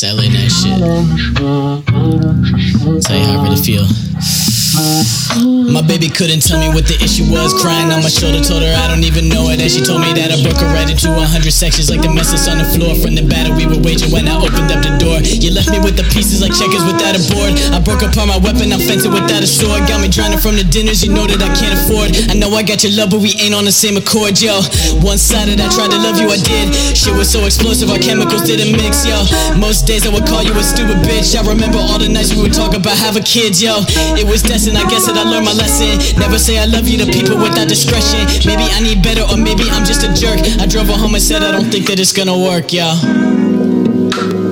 LA that shit. Tell you how I really feel. My baby couldn't tell me what the issue was. Crying on my shoulder, told her I don't even know it. And she told me that I broke her right into a hundred sections, like the messes on the floor from the battle we were waging when I You left me with the pieces like checkers without a board. I broke apart my weapon, I'm fencing without a sword. Got me drowning from the dinners you know that I can't afford. I know I got your love, but we ain't on the same accord, yo. One sided, I tried to love you, I did. Shit was so explosive, our chemicals didn't mix, yo. Most days I would call you a stupid bitch. I remember all the nights we would talk about having kids, yo. It was destined, I guess that I learned my lesson. Never say I love you to people without discretion. Maybe I need better, or maybe I'm just a jerk. I drove her home and said I don't think that it's gonna work, yo.